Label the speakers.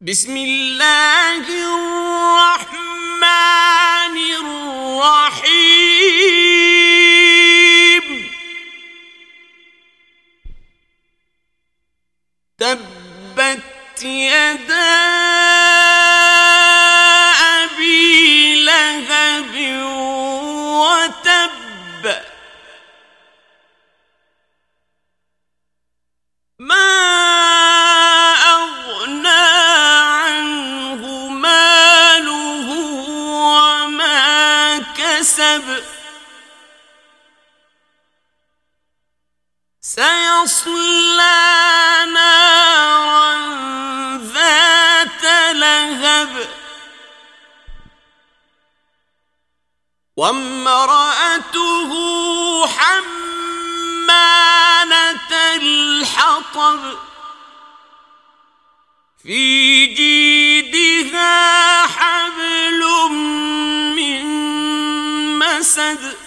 Speaker 1: بسم اللہ الرحمن الرحیم تبت يدا أبي لهب تب احتسب سيصلى نارا ذات لهب. وامرأته حمالة الحطب. في جيبه حبل من مسد